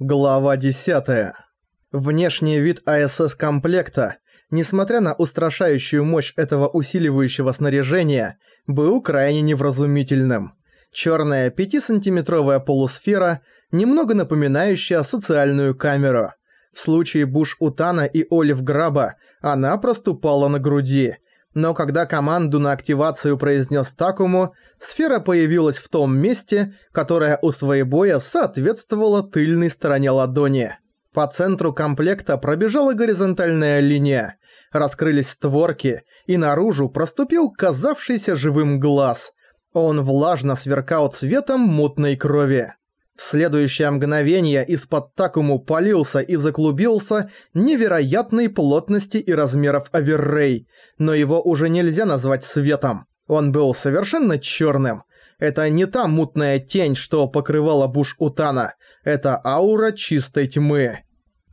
Глава 10. Внешний вид АСС-комплекта, несмотря на устрашающую мощь этого усиливающего снаряжения, был крайне невразумительным. Чёрная 5-сантиметровая полусфера, немного напоминающая социальную камеру. В случае Буш-Утана и Олив Граба она проступала на груди – но когда команду на активацию произнес Такому, сфера появилась в том месте, которое у своебоя соответствовало тыльной стороне ладони. По центру комплекта пробежала горизонтальная линия, раскрылись створки, и наружу проступил казавшийся живым глаз. Он влажно сверкал цветом мутной крови. В следующее мгновение из-под Такому полился и заклубился невероятной плотности и размеров Аверрей, но его уже нельзя назвать светом. Он был совершенно черным. Это не та мутная тень, что покрывала буш Утана. Это аура чистой тьмы.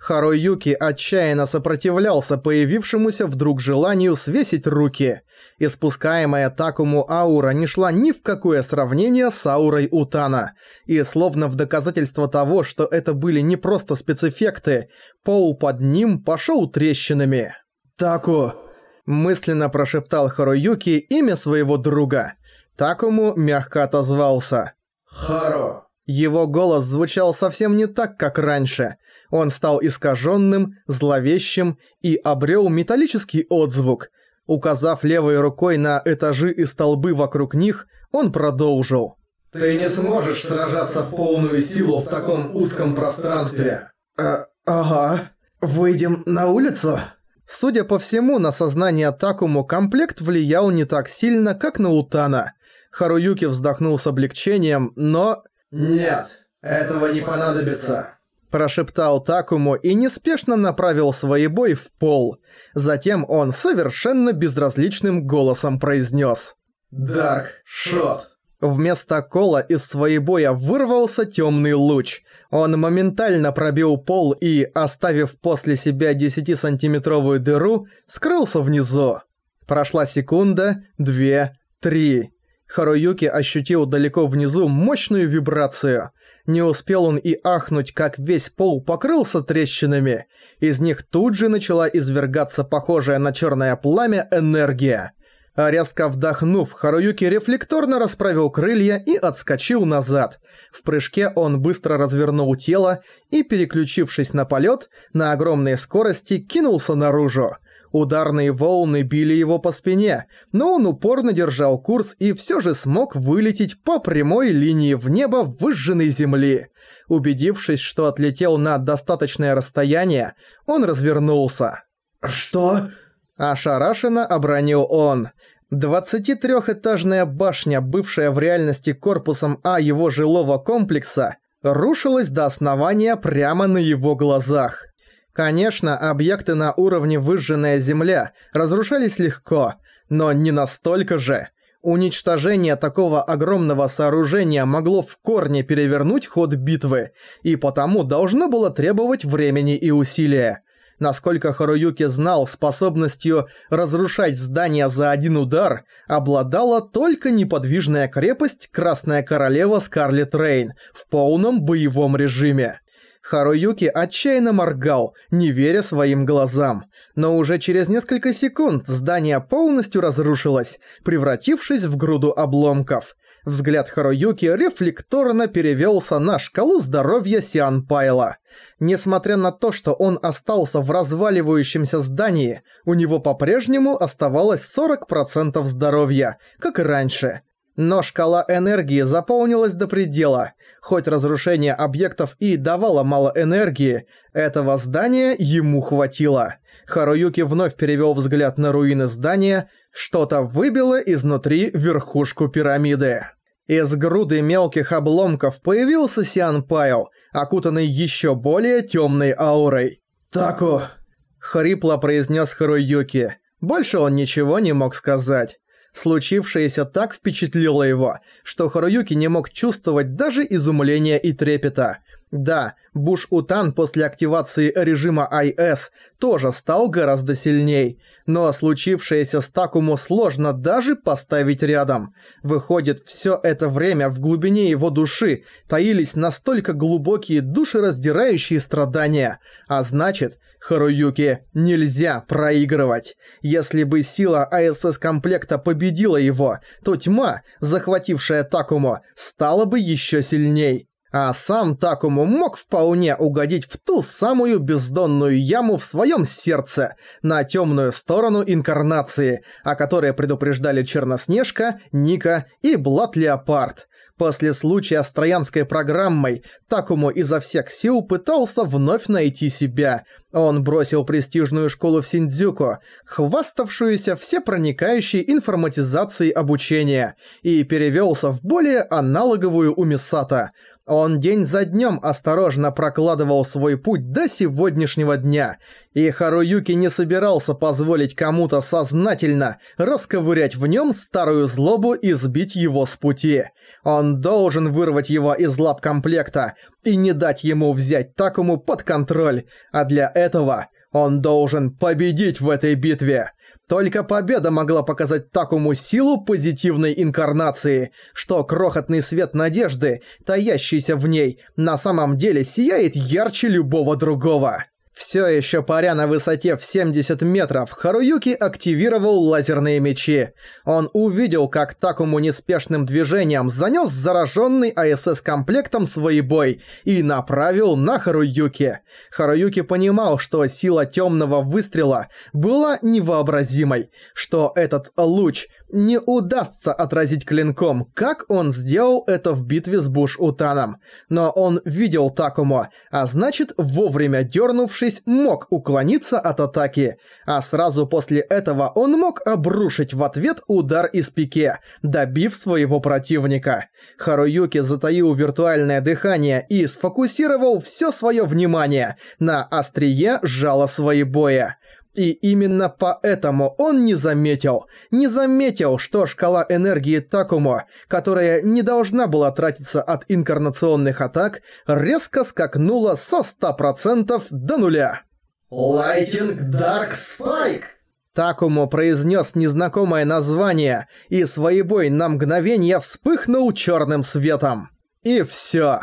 Харуюки отчаянно сопротивлялся появившемуся вдруг желанию свесить руки. Испускаемая Такому аура не шла ни в какое сравнение с аурой Утана. И словно в доказательство того, что это были не просто спецэффекты, пол под ним пошел трещинами. «Таку!» – мысленно прошептал Харуюки имя своего друга. Такому мягко отозвался. «Харо!» Его голос звучал совсем не так, как раньше. Он стал искаженным, зловещим и обрел металлический отзвук. Указав левой рукой на этажи и столбы вокруг них, он продолжил. «Ты не сможешь сражаться в полную силу в таком узком пространстве». «А, ага. Выйдем на улицу?» Судя по всему, на сознание Такому комплект влиял не так сильно, как на Утана. Харуюки вздохнул с облегчением, но... «Нет, этого не понадобится», – прошептал Такому и неспешно направил свой бой в пол. Затем он совершенно безразличным голосом произнес «Дарк Шот». Вместо кола из своей боя вырвался темный луч. Он моментально пробил пол и, оставив после себя 10-сантиметровую дыру, скрылся внизу. Прошла секунда, две, три. Харуюки ощутил далеко внизу мощную вибрацию. Не успел он и ахнуть, как весь пол покрылся трещинами. Из них тут же начала извергаться похожая на черное пламя энергия. А резко вдохнув, Харуюки рефлекторно расправил крылья и отскочил назад. В прыжке он быстро развернул тело и, переключившись на полет, на огромной скорости кинулся наружу. Ударные волны били его по спине, но он упорно держал курс и все же смог вылететь по прямой линии в небо выжженной земли. Убедившись, что отлетел на достаточное расстояние, он развернулся. «Что?» Ошарашенно обронил он. 23-этажная башня, бывшая в реальности корпусом А его жилого комплекса, рушилась до основания прямо на его глазах. Конечно, объекты на уровне выжженная земля разрушались легко, но не настолько же. Уничтожение такого огромного сооружения могло в корне перевернуть ход битвы, и потому должно было требовать времени и усилия. Насколько Харуюки знал, способностью разрушать здания за один удар обладала только неподвижная крепость Красная Королева Скарлет Рейн в полном боевом режиме. Харуюки отчаянно моргал, не веря своим глазам. Но уже через несколько секунд здание полностью разрушилось, превратившись в груду обломков. Взгляд Харуюки рефлекторно перевелся на шкалу здоровья Сиан Пайла. Несмотря на то, что он остался в разваливающемся здании, у него по-прежнему оставалось 40% здоровья, как и раньше. Но шкала энергии заполнилась до предела. Хоть разрушение объектов и давало мало энергии, этого здания ему хватило. Харуюки вновь перевел взгляд на руины здания, что-то выбило изнутри верхушку пирамиды. Из груды мелких обломков появился Сиан Пайо, окутанный еще более темной аурой. «Таку!» — хрипло произнес Харуюки. Больше он ничего не мог сказать. Случившееся так впечатлило его, что Харуюки не мог чувствовать даже изумления и трепета. Да, Буш-Утан после активации режима IS тоже стал гораздо сильней, но случившееся с Такому сложно даже поставить рядом. Выходит, все это время в глубине его души таились настолько глубокие душераздирающие страдания, а значит, Харуюке нельзя проигрывать. Если бы сила АСС-комплекта победила его, то тьма, захватившая Такому, стала бы еще сильней. А сам Такому мог вполне угодить в ту самую бездонную яму в своем сердце, на темную сторону инкарнации, о которой предупреждали Черноснежка, Ника и Блат Леопард. После случая с троянской программой Такому изо всех сил пытался вновь найти себя. Он бросил престижную школу в Синдзюку, хваставшуюся всепроникающей информатизацией обучения, и перевелся в более аналоговую Умисата – он день за днем осторожно прокладывал свой путь до сегодняшнего дня, и Харуюки не собирался позволить кому-то сознательно расковырять в нем старую злобу и сбить его с пути. Он должен вырвать его из лап комплекта и не дать ему взять Такому под контроль, а для этого он должен победить в этой битве. Только победа могла показать Такому силу позитивной инкарнации, что крохотный свет надежды, таящийся в ней, на самом деле сияет ярче любого другого. Все еще паря на высоте в 70 метров, Харуюки активировал лазерные мечи. Он увидел, как Такому неспешным движением занес зараженный АСС-комплектом свой бой и направил на Харуюки. Харуюки понимал, что сила темного выстрела была невообразимой, что этот луч не удастся отразить клинком, как он сделал это в битве с Буш-Утаном. Но он видел Такому, а значит, вовремя дернувшись, мог уклониться от атаки. А сразу после этого он мог обрушить в ответ удар из пике, добив своего противника. Харуюки затаил виртуальное дыхание и сфокусировал все свое внимание на острие жала своей боя. И именно поэтому он не заметил, не заметил, что шкала энергии Такумо, которая не должна была тратиться от инкарнационных атак, резко скакнула со 100% до нуля. Lighting Dark Spike! Такому произнес незнакомое название, и своебой на мгновение вспыхнул черным светом. И все.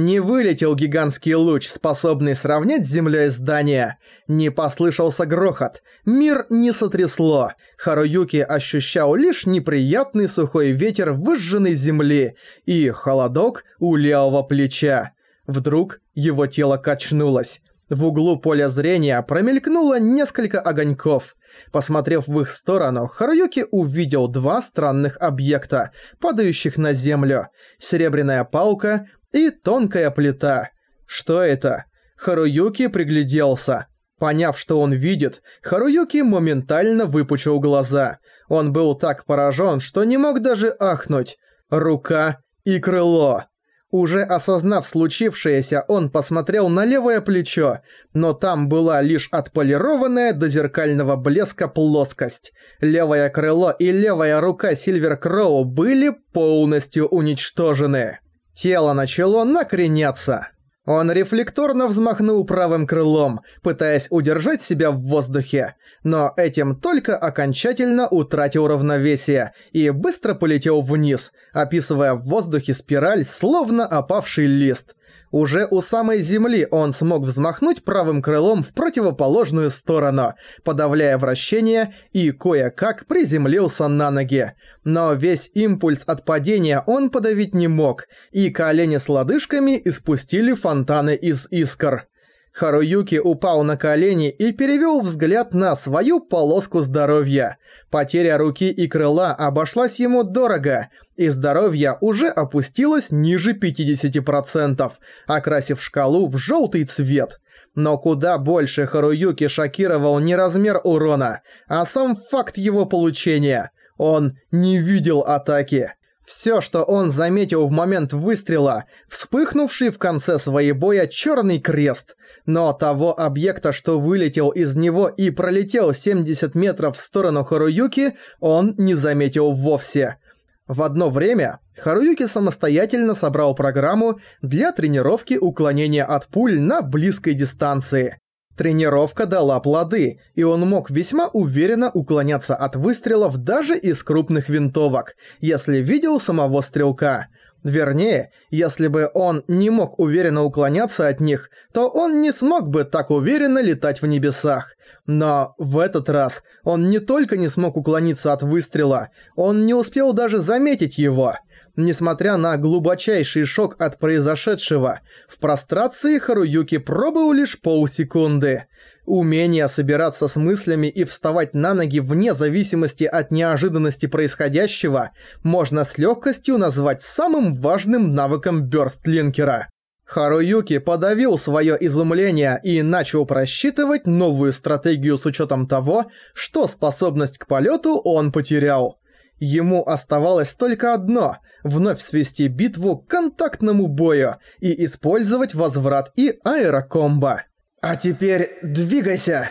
Не вылетел гигантский луч, способный сравнять с землей здание. Не послышался грохот. Мир не сотрясло. Харуюки ощущал лишь неприятный сухой ветер выжженной земли и холодок у левого плеча. Вдруг его тело качнулось. В углу поля зрения промелькнуло несколько огоньков. Посмотрев в их сторону, Харуюки увидел два странных объекта, падающих на землю. Серебряная палка и тонкая плита. Что это? Харуюки пригляделся. Поняв, что он видит, Харуюки моментально выпучил глаза. Он был так поражен, что не мог даже ахнуть. Рука и крыло. Уже осознав случившееся, он посмотрел на левое плечо, но там была лишь отполированная до зеркального блеска плоскость. Левое крыло и левая рука Сильвер Кроу были полностью уничтожены. Тело начало накреняться. Он рефлекторно взмахнул правым крылом, пытаясь удержать себя в воздухе, но этим только окончательно утратил равновесие и быстро полетел вниз, описывая в воздухе спираль, словно опавший лист. Уже у самой земли он смог взмахнуть правым крылом в противоположную сторону, подавляя вращение и кое-как приземлился на ноги. Но весь импульс от падения он подавить не мог, и колени с лодыжками испустили фонтаны из искр. Харуюки упал на колени и перевел взгляд на свою полоску здоровья. Потеря руки и крыла обошлась ему дорого, и здоровье уже опустилось ниже 50%, окрасив шкалу в желтый цвет. Но куда больше Харуюки шокировал не размер урона, а сам факт его получения. Он не видел атаки. Все, что он заметил в момент выстрела, вспыхнувший в конце своей боя черный крест, но того объекта, что вылетел из него и пролетел 70 метров в сторону Харуюки, он не заметил вовсе. В одно время Харуюки самостоятельно собрал программу для тренировки уклонения от пуль на близкой дистанции. Тренировка дала плоды, и он мог весьма уверенно уклоняться от выстрелов даже из крупных винтовок, если видел самого стрелка. Вернее, если бы он не мог уверенно уклоняться от них, то он не смог бы так уверенно летать в небесах. Но в этот раз он не только не смог уклониться от выстрела, он не успел даже заметить его – Несмотря на глубочайший шок от произошедшего, в прострации Харуюки пробыл лишь полсекунды. Умение собираться с мыслями и вставать на ноги вне зависимости от неожиданности происходящего можно с легкостью назвать самым важным навыком бёрстлинкера. Харуюки подавил свое изумление и начал просчитывать новую стратегию с учетом того, что способность к полету он потерял. Ему оставалось только одно – вновь свести битву к контактному бою и использовать возврат и аэрокомбо. «А теперь двигайся!»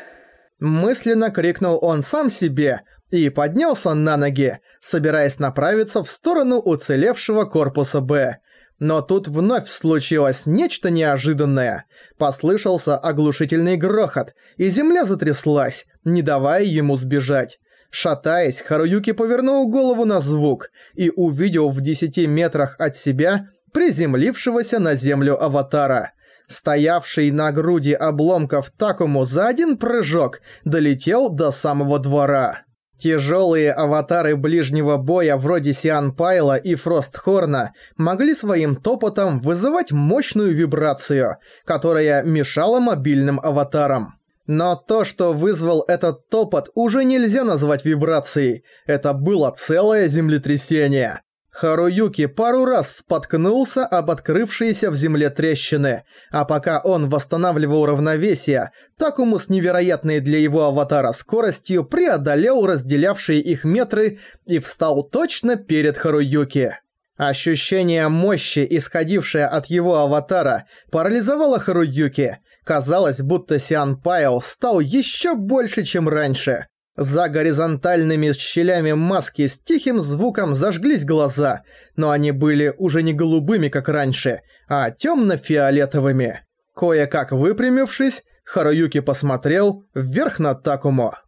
Мысленно крикнул он сам себе и поднялся на ноги, собираясь направиться в сторону уцелевшего корпуса «Б». Но тут вновь случилось нечто неожиданное. Послышался оглушительный грохот, и земля затряслась, не давая ему сбежать. Шатаясь, Харуюки повернул голову на звук и увидел в 10 метрах от себя приземлившегося на землю аватара. Стоявший на груди обломков Такому за один прыжок долетел до самого двора. Тяжелые аватары ближнего боя вроде Сиан Пайла и Фростхорна могли своим топотом вызывать мощную вибрацию, которая мешала мобильным аватарам. Но то, что вызвал этот топот, уже нельзя назвать вибрацией. Это было целое землетрясение. Харуюки пару раз споткнулся об открывшиеся в земле трещины, а пока он восстанавливал равновесие, Такому с невероятной для его аватара скоростью преодолел разделявшие их метры и встал точно перед Харуюки. Ощущение мощи, исходившее от его аватара, парализовало Харуюки. Казалось, будто Сиан Пайл стал еще больше, чем раньше. За горизонтальными щелями маски с тихим звуком зажглись глаза, но они были уже не голубыми, как раньше, а темно-фиолетовыми. Кое-как выпрямившись, Харуюки посмотрел вверх на Такумо.